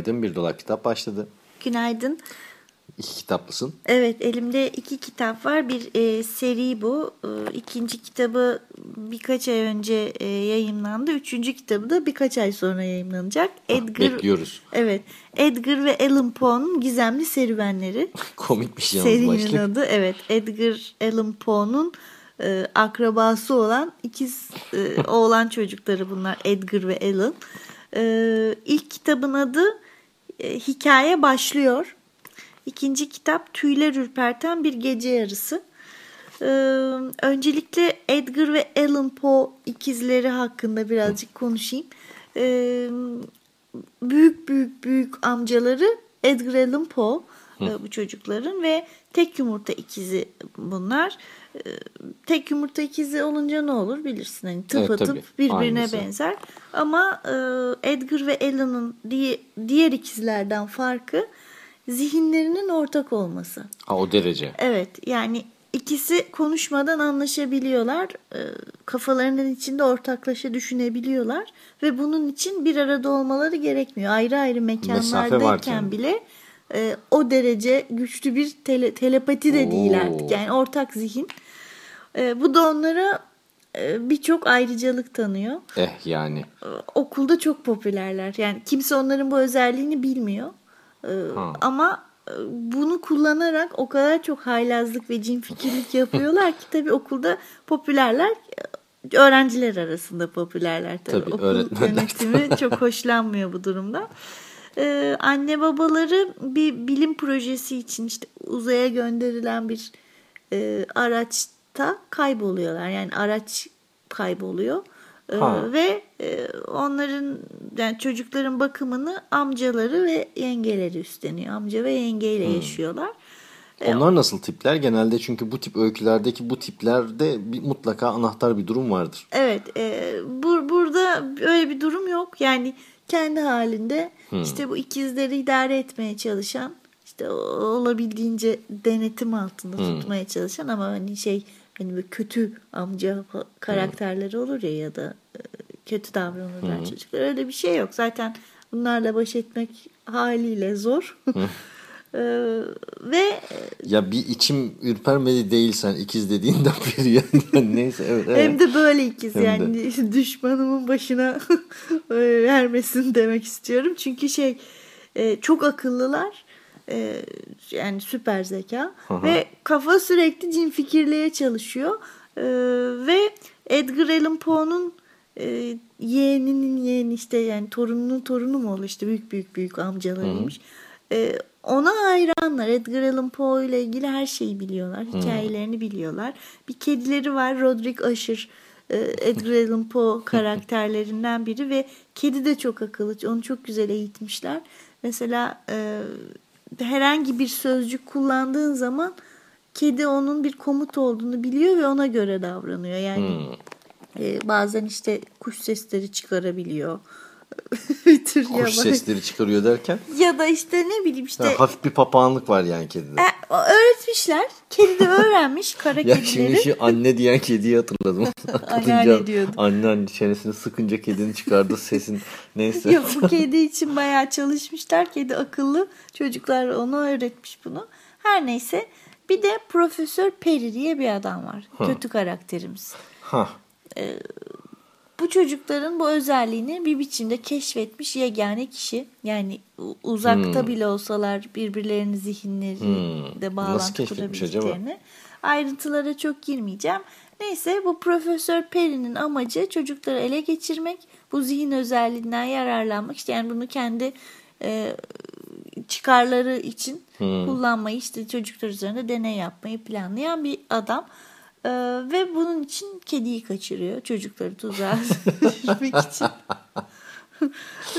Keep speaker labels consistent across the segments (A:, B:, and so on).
A: Günaydın Bir Dolap Kitap başladı.
B: Günaydın.
A: İki kitaplısın.
B: Evet elimde iki kitap var. Bir e, seri bu. E, ikinci kitabı birkaç ay önce e, yayınlandı. Üçüncü kitabı da birkaç ay sonra yayınlanacak. Edgar,
A: bekliyoruz.
B: Evet. Edgar ve Allan Poe'nun gizemli serüvenleri.
A: Komikmiş yalnız
B: Serinin
A: başlık.
B: adı. Evet. Edgar Allan Poe'nun e, akrabası olan ikiz e, oğlan çocukları bunlar. Edgar ve Allan. E, ilk kitabın adı e, Hikaye Başlıyor. İkinci kitap Tüyler Ürperten Bir Gece Yarısı. Ee, öncelikle Edgar ve Allan Poe ikizleri hakkında birazcık konuşayım. Ee, büyük büyük büyük amcaları Edgar Allan Poe e, bu çocukların ve tek yumurta ikizi bunlar. Tek yumurta ikizi olunca ne olur bilirsin. Hani tıp
A: Evet, tabii.
B: atıp birbirine
A: Aynısı.
B: benzer. Ama e, Edgar ve Allan'ın di- diğer ikizlerden farkı zihinlerinin ortak olması.
A: Ha o derece.
B: Evet yani ikisi konuşmadan anlaşabiliyorlar. Ee, Kafalarının içinde ortaklaşa düşünebiliyorlar. Ve bunun için bir arada olmaları gerekmiyor. Ayrı ayrı mekanlardayken bile e, o derece güçlü bir tele- telepati de değil
A: Oo.
B: artık. Yani ortak zihin. E, bu da onlara e, birçok ayrıcalık tanıyor.
A: Eh yani.
B: E, Okulda çok popülerler. Yani kimse onların bu özelliğini bilmiyor. E,
A: Ha.
B: ama bunu kullanarak o kadar çok haylazlık ve cin fikirlik yapıyorlar ki tabii okulda popülerler. e, Öğrenciler arasında popülerler tabii.
A: Tabii,
B: Okul
A: öğretmenler
B: yönetimi çok hoşlanmıyor bu durumda. Ee, anne babaları bir bilim projesi için işte uzaya gönderilen bir e, araçta kayboluyorlar. Yani araç kayboluyor.
A: Ha.
B: ve e, onların yani çocukların bakımını amcaları ve yengeleri üstleniyor. Amca ve yengeyle yaşıyorlar.
A: Onlar nasıl tipler? Genelde çünkü bu tip öykülerdeki bu tiplerde bir, mutlaka anahtar bir durum vardır.
B: Evet, e, bu, burada öyle bir durum yok. Yani kendi halinde işte bu ikizleri idare etmeye çalışan, işte olabildiğince denetim altında tutmaya çalışan ama hani şey hani böyle kötü amca karakterleri olur ya ya da e, kötü davranırlar çocuklar. Öyle bir şey yok. Zaten bunlarla baş etmek haliyle zor. E, ve
A: Ya bir içim ürpermedi değil sen ikiz dediğinden beri yani. Neyse evet. evet.
B: Hem de böyle ikiz
A: Hem de.
B: yani düşmanımın başına e, vermesin demek istiyorum. Çünkü şey e, çok akıllılar. E, yani süper zeka ve kafa sürekli cin fikirliğe çalışıyor. E, ve Edgar Allan Poe'nun e, yeğeninin yeğeni işte yani torununun torunu mu olur işte büyük büyük büyük amcalarıymış. E, ona hayranlar. Edgar Allan Poe ile ilgili her şeyi biliyorlar. Hikayelerini biliyorlar. Bir kedileri var Roderick Usher. e, Edgar Allan Poe karakterlerinden biri ve kedi de çok akıllı. Onu çok güzel eğitmişler. Mesela e, herhangi bir sözcük kullandığın zaman kedi onun bir komut olduğunu biliyor ve ona göre davranıyor. Yani e, bazen işte kuş sesleri çıkarabiliyor. bir tür
A: Kuş sesleri çıkarıyor derken
B: Ya da işte ne bileyim işte
A: ha, hafif bir papağanlık var yani kedide.
B: e, öğretmişler. Kedi de öğrenmiş kara
A: Ya
B: kedileri.
A: şimdi şu anne diyen kediyi hatırladım.
B: Anneanne diyordu.
A: Anne anne çenesini sıkınca kedinin çıkardığı sesin neyse.
B: Yok bu kedi için bayağı çalışmışlar. Kedi akıllı. Çocuklar onu öğretmiş bunu. Her neyse bir de Profesör Peri diye bir adam var. Kötü karakterimiz.
A: Ha.
B: Bu çocukların bu özelliğini bir biçimde keşfetmiş yegane kişi. Yani uzakta bile olsalar birbirlerinin zihinlerinde
A: Nasıl
B: bağlantı
A: keşfetmiş
B: kurabileceklerini. Ayrıntılara çok girmeyeceğim. Neyse bu Profesör Peri'nin amacı çocukları ele geçirmek, bu zihin özelliğinden yararlanmak. İşte yani bunu kendi e, çıkarları için kullanmayı, işte çocuklar üzerinde deney yapmayı planlayan bir adam. Ee, ve bunun için kediyi kaçırıyor. Çocukları tuzağa düşürmek için.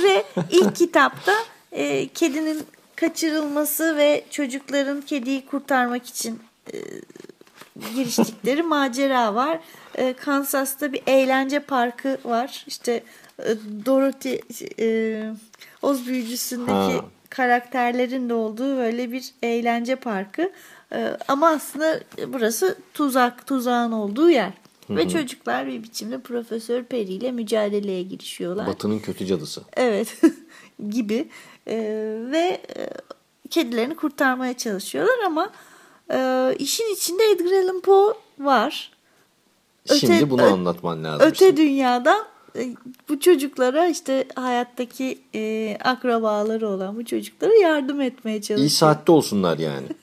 B: ve ilk kitapta e, kedinin kaçırılması ve çocukların kediyi kurtarmak için e, giriştikleri macera var. E, Kansas'ta bir eğlence parkı var. İşte e, Dorothy e, Oz büyücüsündeki
A: Ha.
B: Karakterlerin de olduğu böyle bir eğlence parkı. E, ama aslında burası tuzak, tuzağın olduğu yer. Ve çocuklar bir biçimde Profesör Perry ile mücadeleye girişiyorlar.
A: Batı'nın kötü cadısı.
B: Evet gibi Ee, ve e, kedilerini kurtarmaya çalışıyorlar ama e, işin içinde Edgar Allan Poe var. Öte-
A: Şimdi bunu anlatman lazım.
B: Öte
A: işte.
B: dünyada e, bu çocuklara işte hayattaki e, akrabaları olan bu çocuklara yardım etmeye çalışıyor.
A: İyi saatte olsunlar yani.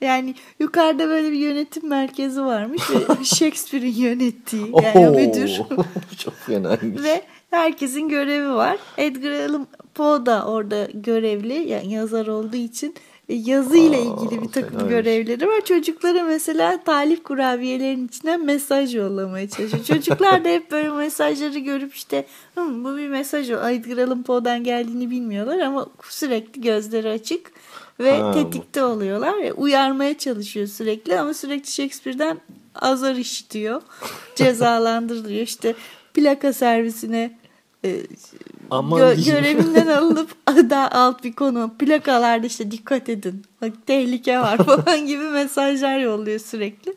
B: Yani yukarıda böyle bir yönetim merkezi varmış ve Shakespeare'in yönettiği yani
A: Oho,
B: müdür.
A: Çok fenaymış.
B: Ve herkesin görevi var. Edgar Allan Poe da orada görevli yani yazar olduğu için e, yazı ile ilgili bir takım
A: fenaymış.
B: görevleri var. Çocuklara mesela talip kurabiyelerin içinden mesaj yollamaya çalışıyor. Çocuklar da hep böyle mesajları görüp işte bu bir mesaj o. Edgar Allan Poe'dan geldiğini bilmiyorlar ama sürekli gözleri açık ve
A: Ha.
B: tetikte oluyorlar. ve uyarmaya çalışıyor sürekli ama sürekli Shakespeare'den azar işitiyor. Cezalandırılıyor. İşte plaka servisine e,
A: Aman
B: gö-
A: diyeyim.
B: görevinden alınıp daha alt bir konu plakalarda işte dikkat edin bak tehlike var falan gibi mesajlar yolluyor sürekli.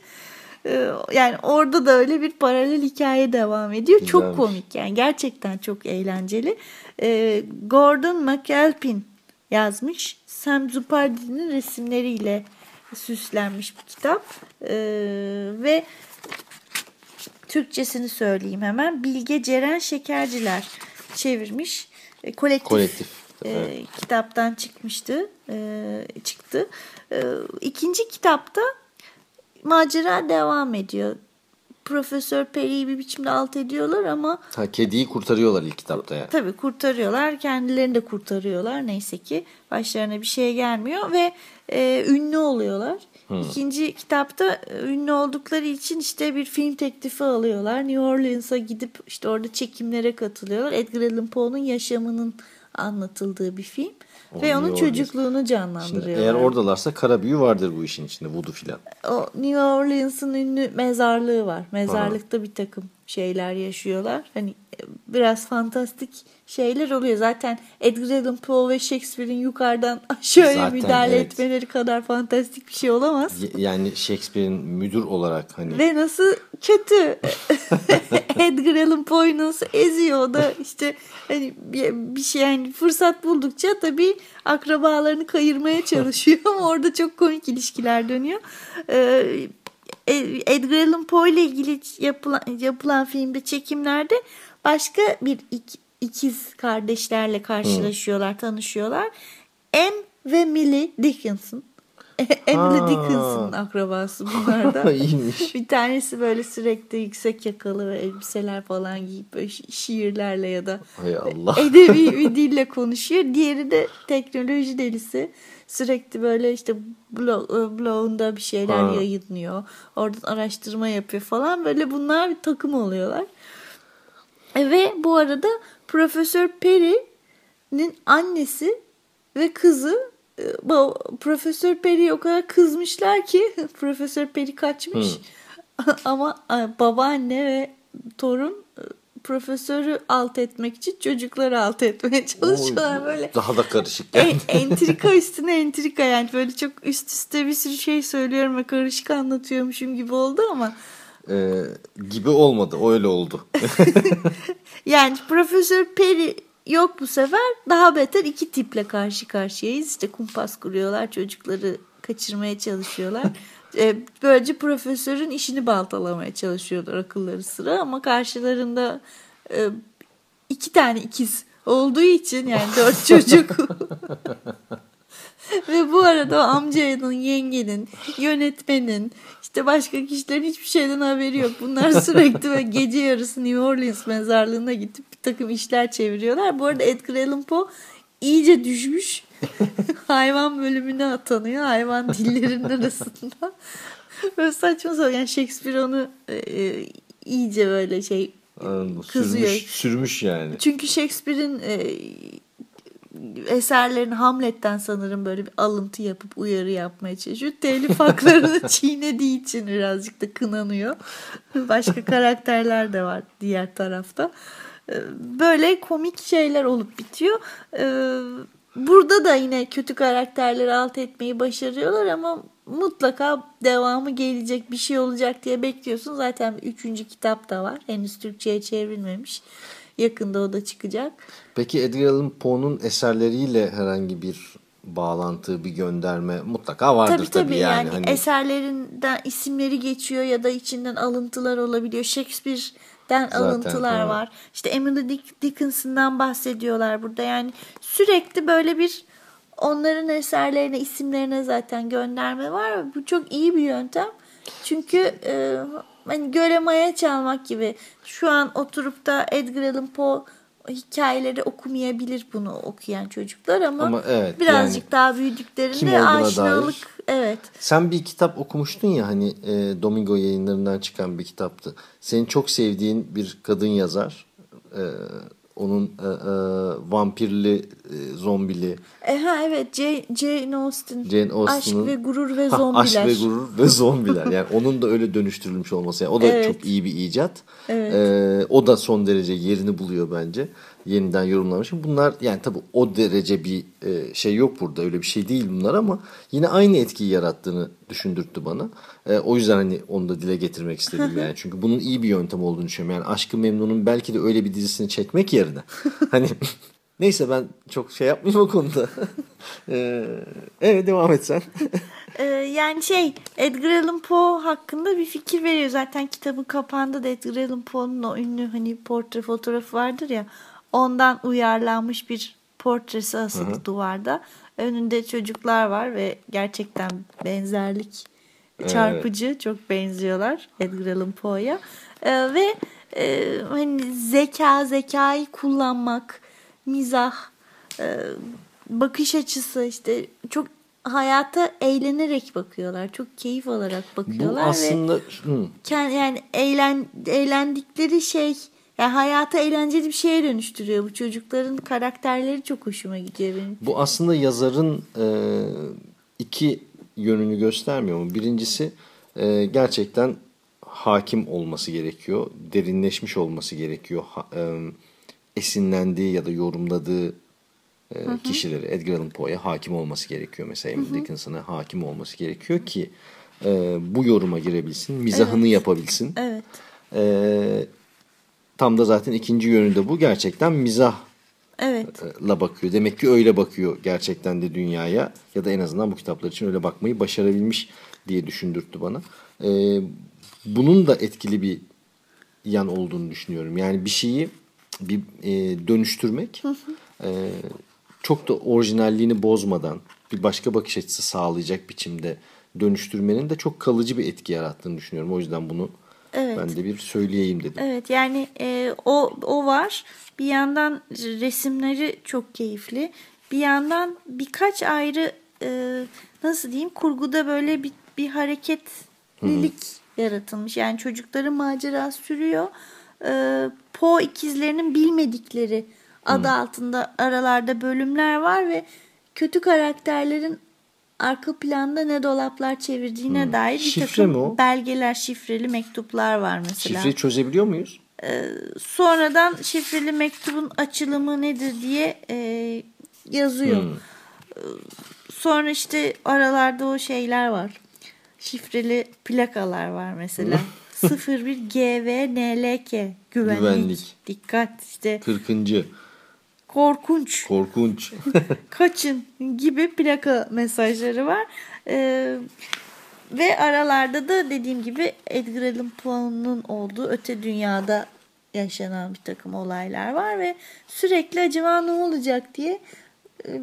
B: E, Yani orada da öyle bir paralel hikaye devam ediyor. Çok
A: Güzelmiş.
B: komik yani gerçekten çok eğlenceli. E, Gordon McAlpin yazmış. Sam Zupardi'nin resimleriyle süslenmiş bir kitap. Ve Türkçesini söyleyeyim hemen. Bilge Ceren Şekerciler çevirmiş. E, kolektif,
A: Kolektif,
B: e, kitaptan çıkmıştı. E, çıktı. E, ikinci kitapta macera devam ediyor. Profesör Perry'i bir biçimde alt ediyorlar ama
A: Ha, kediyi kurtarıyorlar ilk kitapta yani.
B: Tabii kurtarıyorlar. Kendilerini de kurtarıyorlar. Neyse ki başlarına bir şey gelmiyor ve e, ünlü oluyorlar. İkinci kitapta e, ünlü oldukları için işte bir film teklifi alıyorlar. New Orleans'a gidip işte orada çekimlere katılıyorlar. Edgar Allan Poe'nun yaşamının anlatıldığı bir film.
A: O
B: ve onun
A: New Orleans.
B: çocukluğunu
A: Şimdi
B: canlandırıyorlar.
A: eğer oradalarsa kara büyü vardır bu işin içinde. Voodoo filan.
B: o New Orleans'ın ünlü mezarlığı var. Mezarlıkta bir takım şeyler yaşıyorlar. Hani biraz fantastik şeyler oluyor. Zaten Edgar Allan Poe ve Shakespeare'in yukarıdan aşağıya
A: Zaten
B: müdahale
A: evet.
B: etmeleri kadar fantastik bir şey olamaz.
A: Yani Shakespeare'in müdür olarak hani
B: Ve nasıl kötü Edgar Allan Poe nasıl eziyor o da işte hani bir, bir şey yani fırsat buldukça tabii akrabalarını kayırmaya çalışıyor ama orada çok komik ilişkiler dönüyor. Ee, Edgar Allan Poe ile ilgili yapılan, yapılan filmde çekimlerde başka bir ik- ikiz kardeşlerle karşılaşıyorlar, tanışıyorlar. Em ve Millie Dickinson. Emily. Dickinson'ın akrabası bunlar da.
A: iyiymiş.
B: Bir tanesi böyle sürekli yüksek yakalı ve elbiseler falan giyip böyle şi- şiirlerle ya da
A: Hay Allah.
B: edebi bir dille konuşuyor. Diğeri de teknoloji delisi. Sürekli böyle işte blog, blogunda bir şeyler
A: Ha.
B: yayınlıyor. Oradan araştırma yapıyor falan. Böyle bunlar bir takım oluyorlar. E, Ve bu arada Profesör Perry'nin annesi ve kızı e, Profesör Perry'e o kadar kızmışlar ki Profesör Perry kaçmış. Ama e, babaanne ve torun e, profesörü alt etmek için çocukları alt etmeye çalışıyorlar
A: Oy,
B: böyle.
A: Daha da karışık yani.
B: entrika üstüne entrika yani böyle çok üst üste bir sürü şey söylüyorum ve karışık anlatıyormuşum gibi oldu ama
A: Ee, gibi olmadı. Öyle oldu.
B: Yani Profesör Perry yok bu sefer. Daha beter iki tiple karşı karşıyayız. İşte kumpas kuruyorlar. Çocukları kaçırmaya çalışıyorlar. Ee, Böylece profesörün işini baltalamaya çalışıyorlar akılları sıra. Ama karşılarında e, iki tane ikiz olduğu için yani dört çocuk. Ve bu arada o amcanın, yengenin, yönetmenin, işte başka kişilerin hiçbir şeyden haberi yok. Bunlar sürekli böyle gece yarısı New Orleans mezarlığına gidip bir takım işler çeviriyorlar. Bu arada Edgar Allan Poe iyice düşmüş. hayvan bölümüne atanıyor. Hayvan dillerinin arasında. böyle saçma sapan. Yani Shakespeare onu e, e, iyice böyle şey
A: Anladım.
B: Kızıyor.
A: Sürmüş, sürmüş yani.
B: Çünkü Shakespeare'in e, eserlerini Hamlet'ten sanırım böyle bir alıntı yapıp uyarı yapmaya çalışıyor. Telif haklarını çiğnediği için birazcık da kınanıyor. Başka karakterler de var diğer tarafta. E, Böyle komik şeyler olup bitiyor. E, Burada da yine kötü karakterleri alt etmeyi başarıyorlar ama mutlaka devamı gelecek bir şey olacak diye bekliyorsun. Zaten üçüncü kitap da var. Henüz Türkçe'ye çevrilmemiş. Yakında o da çıkacak.
A: Peki Edgar Allan Poe'nun eserleriyle herhangi bir bağlantı, bir gönderme mutlaka vardır
B: Tabii
A: tabii,
B: tabii
A: yani.
B: yani,
A: Hani
B: eserlerinden isimleri geçiyor ya da içinden alıntılar olabiliyor. Shakespeare'den alıntılar
A: evet.
B: var. İşte Emily Dick- Dickinson'dan bahsediyorlar burada. Yani sürekli böyle bir onların eserlerine, isimlerine zaten gönderme var. Bu çok iyi bir yöntem. Çünkü e, hani göle maya çalmak gibi. Şu an oturup da Edgar Allan Poe hikayeleri okumayabilir bunu okuyan çocuklar ama,
A: Ama evet,
B: birazcık
A: yani
B: daha büyüdüklerinde aşinalık
A: dair.
B: evet.
A: Sen bir kitap okumuştun ya hani e, Domingo yayınlarından çıkan bir kitaptı. Senin çok sevdiğin bir kadın yazar. E, onun e, e, vampirli, e, zombili
B: E, ha evet Jane, Jane Austen.
A: Jane Austen'ın
B: Aşk ve gurur ve
A: Ha,
B: zombiler.
A: Aşk ve gurur ve zombiler. Yani onun da öyle dönüştürülmüş olması. Yani o da
B: Evet.
A: çok iyi bir icat.
B: Evet.
A: Ee, o da son derece yerini buluyor bence. Yeniden yorumlamış. Bunlar yani tabii o derece bir e, şey yok burada. Öyle bir şey değil bunlar ama yine aynı etkiyi yarattığını düşündürttü bana. E, o yüzden hani onu da dile getirmek istedim yani. Çünkü bunun iyi bir yöntem olduğunu düşünüyorum. Yani Aşkı Memnun'un belki de öyle bir dizisini çekmek yerine. hani neyse ben çok şey yapmayayım o konuda. Ee, evet devam et sen.
B: Ee, yani şey Edgar Allan Poe hakkında bir fikir veriyor. Zaten kitabın kapağında da Edgar Allan Poe'nun o ünlü hani portre fotoğrafı vardır ya. Ondan uyarlanmış bir portresi asılı duvarda. Önünde çocuklar var ve gerçekten benzerlik çarpıcı. Çok benziyorlar Edgar Allan Poe'ya. Ee, ve e, hani zeka, zekayı kullanmak, mizah, e, bakış açısı işte çok hayata eğlenerek bakıyorlar. Çok keyif alarak
A: Bu
B: bakıyorlar ve
A: aslında hı,
B: kend- yani eğlen eğlendikleri şey yani hayata eğlenceli bir şeye dönüştürüyor. Bu çocukların karakterleri çok hoşuma gidiyor benim.
A: bu aslında yazarın e, iki yönünü göstermiyor mu? Birincisi e, gerçekten hakim olması gerekiyor. Derinleşmiş olması gerekiyor. Ha- e, esinlendiği ya da yorumladığı e, kişileri Edgar Allan Poe'ya hakim olması gerekiyor. Mesela Emily Dickinson'a hakim olması gerekiyor ki e, bu yoruma girebilsin, mizahını yapabilsin.
B: Evet.
A: E, tam da zaten ikinci yönü de bu. Gerçekten mizah
B: Evet.
A: la bakıyor. Demek ki öyle bakıyor gerçekten de dünyaya ya da en azından bu kitaplar için öyle bakmayı başarabilmiş diye düşündürttü bana. Ee, bunun da etkili bir yan olduğunu düşünüyorum. Yani bir şeyi bir e, dönüştürmek e, çok da orijinalliğini bozmadan bir başka bakış açısı sağlayacak biçimde dönüştürmenin de çok kalıcı bir etki yarattığını düşünüyorum. O yüzden bunu
B: Evet.
A: ben de bir söyleyeyim dedim.
B: Evet yani e, o o var. Bir yandan resimleri çok keyifli. Bir yandan birkaç ayrı e, nasıl diyeyim kurguda böyle bir, bir hareketlilik yaratılmış. Yani çocukların macera sürüyor. E, Poe ikizlerinin bilmedikleri adı altında aralarda bölümler var ve kötü karakterlerin arka planda ne dolaplar çevirdiğine dair bir
A: Şifre
B: takım
A: mi o?
B: belgeler, şifreli mektuplar var mesela.
A: Şifreyi çözebiliyor muyuz?
B: Sonradan şifreli mektubun açılımı nedir diye e, yazıyor.
A: Hmm.
B: E, Sonra işte aralarda o şeyler var. Şifreli plakalar var mesela. 01 GVNLK güvenlik.
A: Güvenlik.
B: Dikkat işte
A: Kırkıncı.
B: Korkunç
A: Korkunç.
B: kaçın gibi plaka mesajları var. Ee, ve aralarda da dediğim gibi Edgar Allan Poe'nun olduğu öte dünyada yaşanan bir takım olaylar var ve sürekli acaba ne olacak diye e,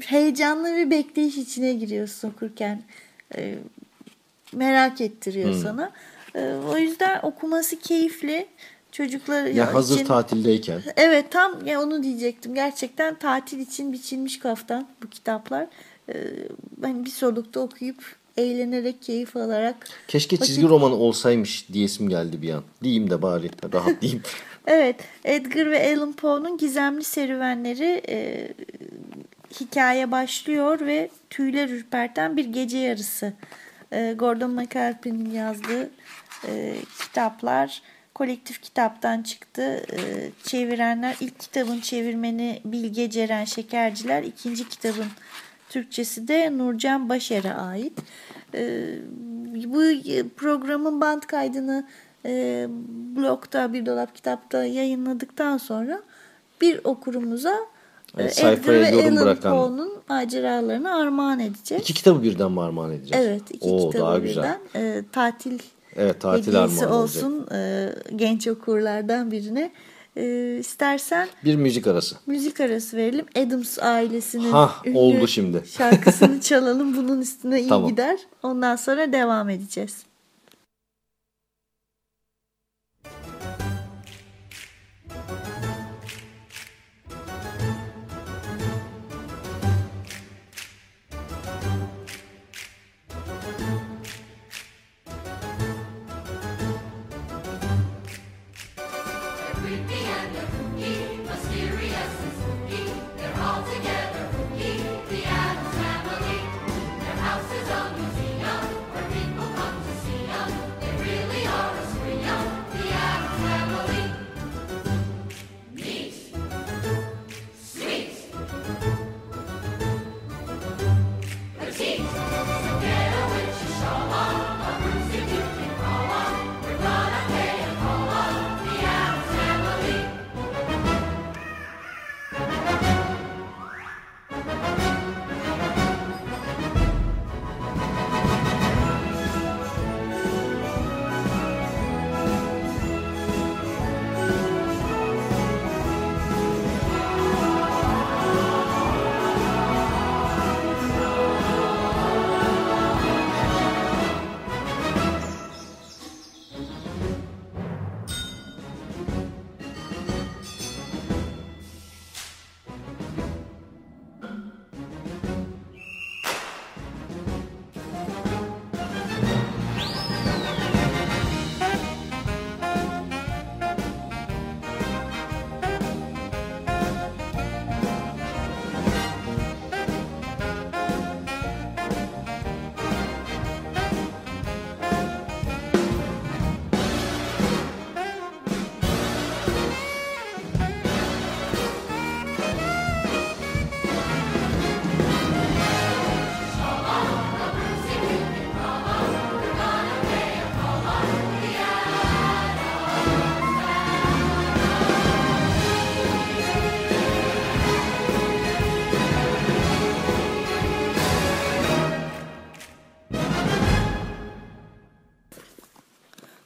B: heyecanlı bir bekleyiş içine giriyorsun okurken. E, merak ettiriyor sana. E, o yüzden okuması keyifli. Çocuklar
A: ya hazır
B: için...
A: tatildeyken.
B: Evet tam ya onu diyecektim. Gerçekten tatil için biçilmiş kaftan bu kitaplar. Ee, hani bir solukta okuyup eğlenerek, keyif alarak.
A: Keşke
B: vakit-
A: çizgi romanı olsaymış diyesim geldi bir an. Diyeyim de bari rahatlayayım.
B: Evet, Edgar ve Allan Poe'nun gizemli serüvenleri e, hikaye başlıyor ve tüyler ürperten bir gece yarısı. E, Gordon McAlpin'in yazdığı e, kitaplar kolektif kitaptan çıktı. E, çevirenler ilk kitabın çevirmeni Bilge Ceren Şekerciler, ikinci kitabın Türkçesi de Nurcan Başer'e ait. E, bu programın band kaydını e, blogda bir dolap kitapta yayınladıktan sonra bir okurumuza e,
A: Evet,
B: Edgar
A: sayfaya
B: ve
A: yorum
B: Allan
A: bırakan.
B: Poe'nun maceralarını armağan edeceğiz.
A: İki kitabı birden mi armağan edeceğiz?
B: Evet, iki
A: Oo,
B: kitabı
A: daha güzel.
B: birden. E, tatil
A: Evet tatil
B: hediyesi olsun e, genç okurlardan birine. E, istersen
A: Bir müzik arası.
B: müzik arası verelim. Adams ailesinin
A: Hah,
B: ünlü
A: oldu şimdi.
B: şarkısını çalalım. Bunun üstüne iyi
A: Tamam.
B: gider. Ondan sonra devam edeceğiz.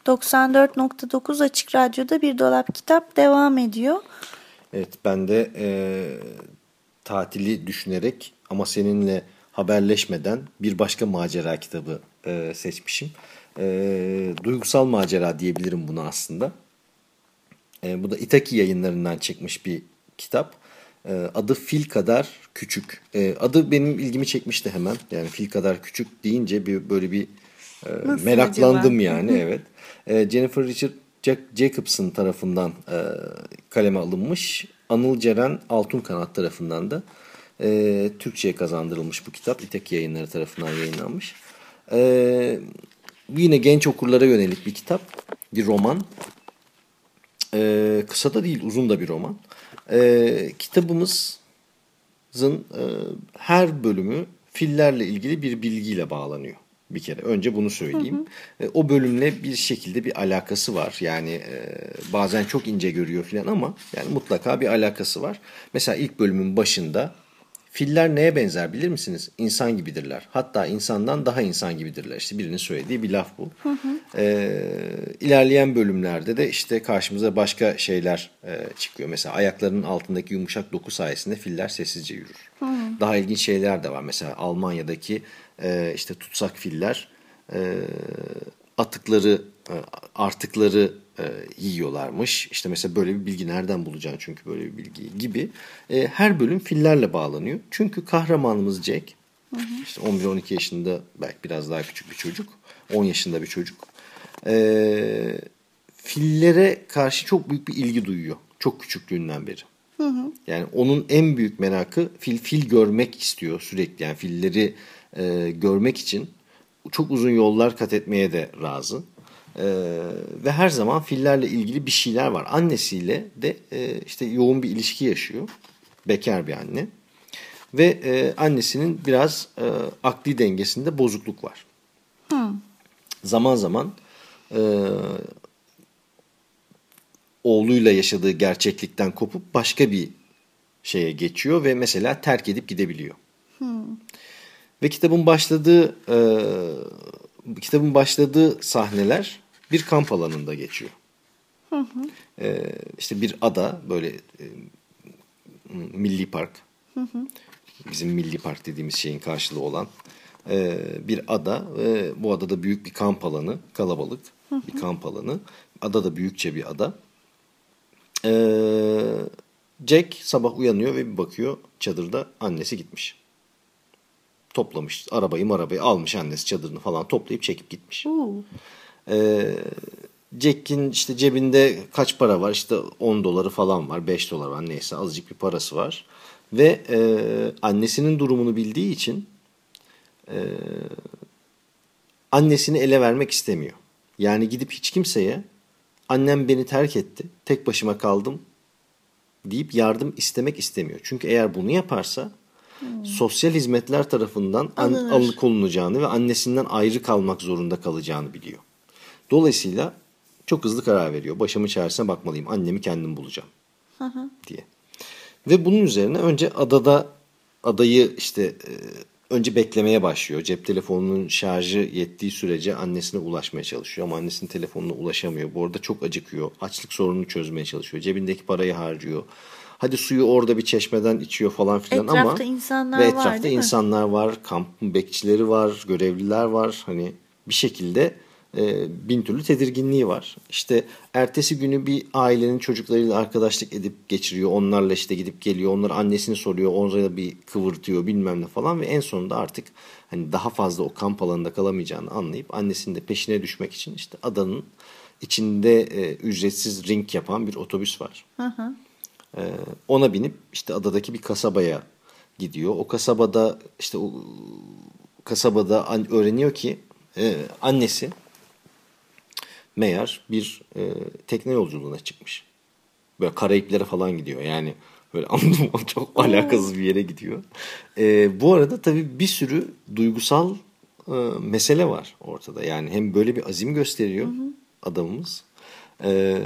B: ...94.9 Açık Radyo'da Bir Dolap Kitap devam ediyor.
A: Evet ben de e, tatili düşünerek ama seninle haberleşmeden bir başka macera kitabı e, seçmişim. E, duygusal macera diyebilirim buna aslında. E, bu da Itaki yayınlarından çıkmış bir kitap. E, adı Fil Kadar Küçük. E, adı benim ilgimi çekmişti hemen. Yani Fil Kadar Küçük deyince bir böyle bir
B: Nasıl
A: meraklandım
B: acaba?
A: yani evet. E, Jennifer Richard Jack Jacobson tarafından e, kaleme alınmış. Anıl Ceren Altun Kanat tarafından da e, Türkçe'ye kazandırılmış bu kitap. İtaki yayınları tarafından yayınlanmış. E, yine genç okurlara yönelik bir kitap. Bir roman. E, kısa da değil uzun da bir roman. E, kitabımızın e, her bölümü fillerle ilgili bir bilgiyle bağlanıyor. Bir kere önce bunu söyleyeyim. E, o bölümle bir şekilde bir alakası var. Yani e, bazen çok ince görüyor filan ama yani mutlaka bir alakası var. Mesela ilk bölümün başında filler neye benzer bilir misiniz? İnsan gibidirler. Hatta insandan daha insan gibidirler. İşte birinin söylediği bir laf bu. E, ilerleyen bölümlerde de işte karşımıza başka şeyler e, çıkıyor. Mesela ayaklarının altındaki yumuşak doku sayesinde filler sessizce yürür. Daha ilginç şeyler de var. Mesela Almanya'daki e, işte tutsak filler e, atıkları e, artıkları e, yiyorlarmış. İşte mesela böyle bir bilgi nereden bulacaksın çünkü böyle bir bilgi gibi. E, her bölüm fillerle bağlanıyor. Çünkü kahramanımız Jack İşte 11-12 yaşında belki biraz daha küçük bir çocuk. 10 yaşında bir çocuk. Fillere karşı çok büyük bir ilgi duyuyor. Çok küçüklüğünden beri. Yani onun en büyük merakı fil fil görmek istiyor sürekli. Yani filleri e, görmek için çok uzun yollar kat etmeye de razı. E, ve her zaman fillerle ilgili bir şeyler var. Annesiyle de e, işte yoğun bir ilişki yaşıyor. Bekar bir anne. Ve e, annesinin biraz e, akli dengesinde bozukluk var. Zaman zaman e, oğluyla yaşadığı gerçeklikten kopup başka bir şeye geçiyor ve mesela terk edip gidebiliyor. Ve kitabın başladığı e, kitabın başladığı sahneler bir kamp alanında geçiyor. E, işte bir ada böyle e, milli park. Bizim milli park dediğimiz şeyin karşılığı olan e, bir ada. E, bu adada büyük bir kamp alanı, kalabalık bir kamp alanı. Ada da büyükçe bir ada. Ee, Jack sabah uyanıyor ve bir bakıyor çadırda annesi gitmiş. Toplamış arabayı arabayı almış annesi çadırını falan toplayıp çekip gitmiş. Ee, Jack'in işte cebinde kaç para var işte 10 doları falan var 5 dolar var neyse azıcık bir parası var. Ve e, annesinin durumunu bildiği için e, annesini ele vermek istemiyor. Yani gidip hiç kimseye annem beni terk etti, tek başıma kaldım deyip yardım istemek istemiyor. Çünkü eğer bunu yaparsa sosyal hizmetler tarafından an,
B: Alınır.
A: alıkonulacağını ve annesinden ayrı kalmak zorunda kalacağını biliyor. Dolayısıyla çok hızlı karar veriyor. Başımın çaresine bakmalıyım. Annemi kendim bulacağım diye. Ve bunun üzerine önce adada adayı işte e, önce beklemeye başlıyor. Cep telefonunun şarjı yettiği sürece annesine ulaşmaya çalışıyor ama annesinin telefonuna ulaşamıyor. Bu arada çok acıkıyor. Açlık sorununu çözmeye çalışıyor. Cebindeki parayı harcıyor. Hadi suyu orada bir çeşmeden içiyor falan filan ama
B: Etrafta insanlar
A: ve
B: var,
A: etrafta
B: değil mi?
A: insanlar var, kampın bekçileri var, görevliler var. Hani bir şekilde e, bin türlü tedirginliği var. İşte ertesi günü bir ailenin çocuklarıyla arkadaşlık edip geçiriyor. Onlarla işte gidip geliyor. Onlara annesini soruyor. Onlara bir kıvırtıyor bilmem ne falan. Ve en sonunda artık hani daha fazla o kamp alanında kalamayacağını anlayıp annesinin de peşine düşmek için işte adanın içinde e, ücretsiz ring yapan bir otobüs var. Ee, ona binip işte adadaki bir kasabaya gidiyor. O kasabada işte o kasabada öğreniyor ki e, annesi meğer bir e, tekne yolculuğuna çıkmış. Böyle Karayiplere falan gidiyor. Yani böyle anladın mı? Çok alakasız bir yere gidiyor. E, bu arada tabii bir sürü duygusal e, mesele var ortada. Yani hem böyle bir azim gösteriyor adamımız. E,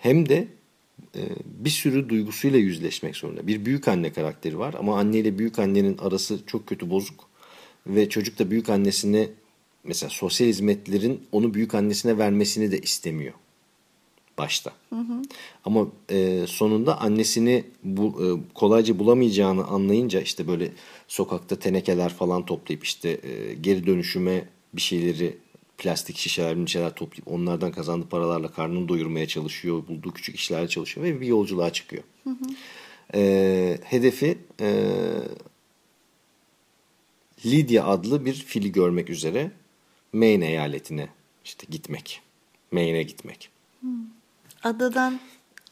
A: hem de bir sürü duygusuyla yüzleşmek zorunda. Bir büyük anne karakteri var ama anneyle büyük annenin arası çok kötü bozuk. Ve çocuk da büyük annesine mesela sosyal hizmetlerin onu büyük annesine vermesini de istemiyor başta. Ama e, sonunda annesini bu, e, kolayca bulamayacağını anlayınca işte böyle sokakta tenekeler falan toplayıp işte e, geri dönüşüme bir şeyleri plastik şişeler, şeyler toplayıp onlardan kazandığı paralarla karnını doyurmaya çalışıyor. Bulduğu küçük işlerle çalışıyor ve bir yolculuğa çıkıyor. E, hedefi e, Lydia adlı bir fili görmek üzere Maine eyaletine işte gitmek. Maine'e gitmek.
B: Adadan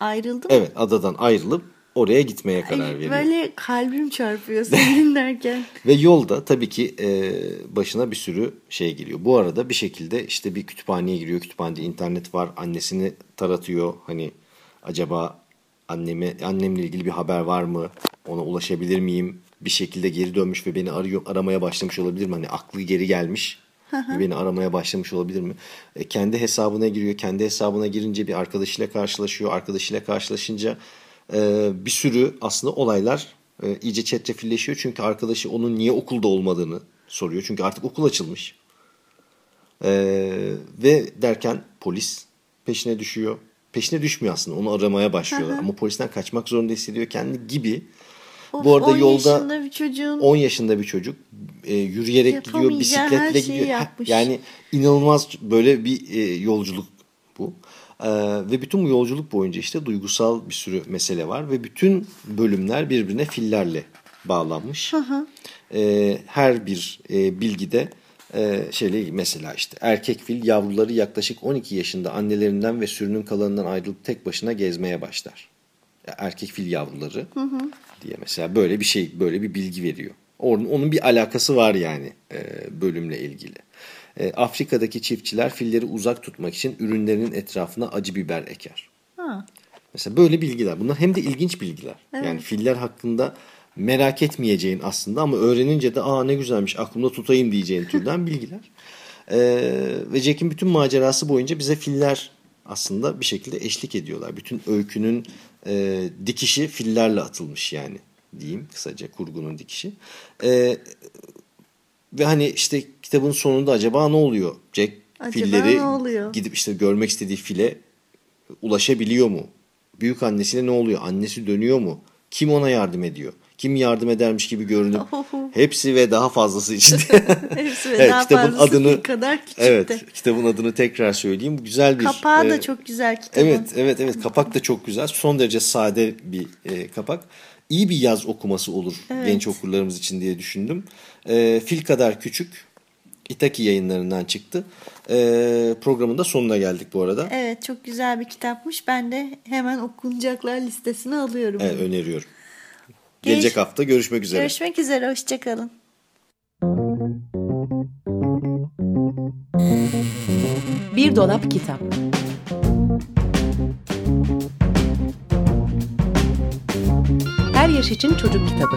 B: ayrıldım.
A: Evet adadan ayrılıp oraya gitmeye
B: Ay,
A: karar veriyor.
B: Böyle kalbim çarpıyor seni dinlerken.
A: Ve yolda tabii ki e, başına bir sürü şey geliyor. Bu arada bir şekilde işte bir kütüphaneye giriyor. Kütüphanede internet var. Annesini taratıyor. Hani acaba anneme annemle ilgili bir haber var mı? Ona ulaşabilir miyim? Bir şekilde geri dönmüş ve beni arıyor aramaya başlamış olabilir mi? Hani aklı geri gelmiş. ve beni aramaya başlamış olabilir mi? E, kendi hesabına giriyor. Kendi hesabına girince bir arkadaşıyla karşılaşıyor. Arkadaşıyla karşılaşınca e, bir sürü aslında olaylar e, iyice çetrefilleşiyor. Çünkü arkadaşı onun niye okulda olmadığını soruyor. Çünkü artık okul açılmış. E, ve derken polis peşine düşüyor. Peşine düşmüyor aslında. Onu aramaya başlıyorlar. Ama polisten kaçmak zorunda hissediyor kendi gibi.
B: Of,
A: Bu arada
B: 10
A: yolda
B: yaşında bir çocuğun
A: 10 yaşında bir çocuk e, yürüyerek gidiyor, bisikletle
B: şeyi
A: gidiyor.
B: yapmış.
A: Yani inanılmaz böyle bir e, yolculuk bu. E, ve bütün bu yolculuk boyunca işte duygusal bir sürü mesele var ve bütün bölümler birbirine fillerle bağlanmış. E, her bir e, bilgide e, şeyle mesela işte erkek fil yavruları yaklaşık 12 yaşında annelerinden ve sürünün kalanından ayrılıp tek başına gezmeye başlar. Erkek fil yavruları diye mesela böyle bir şey böyle bir bilgi veriyor. Onun, onun bir alakası var yani e, bölümle ilgili. E, Afrika'daki çiftçiler filleri uzak tutmak için ürünlerinin etrafına acı biber eker.
B: Ha.
A: Mesela böyle bilgiler. Bunlar hem de ilginç bilgiler. Yani filler hakkında merak etmeyeceğin aslında ama öğrenince de aa ne güzelmiş aklımda tutayım diyeceğin türden bilgiler. Ee, ve Jack'in bütün macerası boyunca bize filler aslında bir şekilde eşlik ediyorlar. Bütün öykünün e, dikişi fillerle atılmış yani diyeyim kısaca kurgunun dikişi. Ee, ve hani işte kitabın sonunda acaba ne oluyor? Jack
B: Acaba
A: filleri
B: oluyor?
A: gidip işte görmek istediği file ulaşabiliyor mu? Büyük annesine ne oluyor? Annesi dönüyor mu? Kim ona yardım ediyor? Kim yardım edermiş gibi görünüp hepsi ve daha fazlası içinde.
B: Hepsi ve
A: Evet,
B: daha
A: kitabın
B: fazlası
A: adını
B: kadar küçük
A: Evet, kitabın adını tekrar söyleyeyim. Güzel bir
B: Kapağı da
A: e,
B: çok güzel kitabın.
A: Evet, evet, evet. Kapak da çok güzel. Son derece sade bir e, kapak. İyi bir yaz okuması olur
B: Evet.
A: genç okurlarımız için diye düşündüm. E, Fil kadar küçük. Itaki yayınlarından çıktı. E, programın da sonuna geldik bu arada.
B: Evet çok güzel bir kitapmış. Ben de hemen okunacaklar listesine alıyorum.
A: Evet, öneriyorum.
B: Geç-
A: Gelecek hafta görüşmek üzere.
B: Görüşmek üzere. Hoşçakalın.
C: Bir dolap kitap. Her yaş için çocuk kitabı.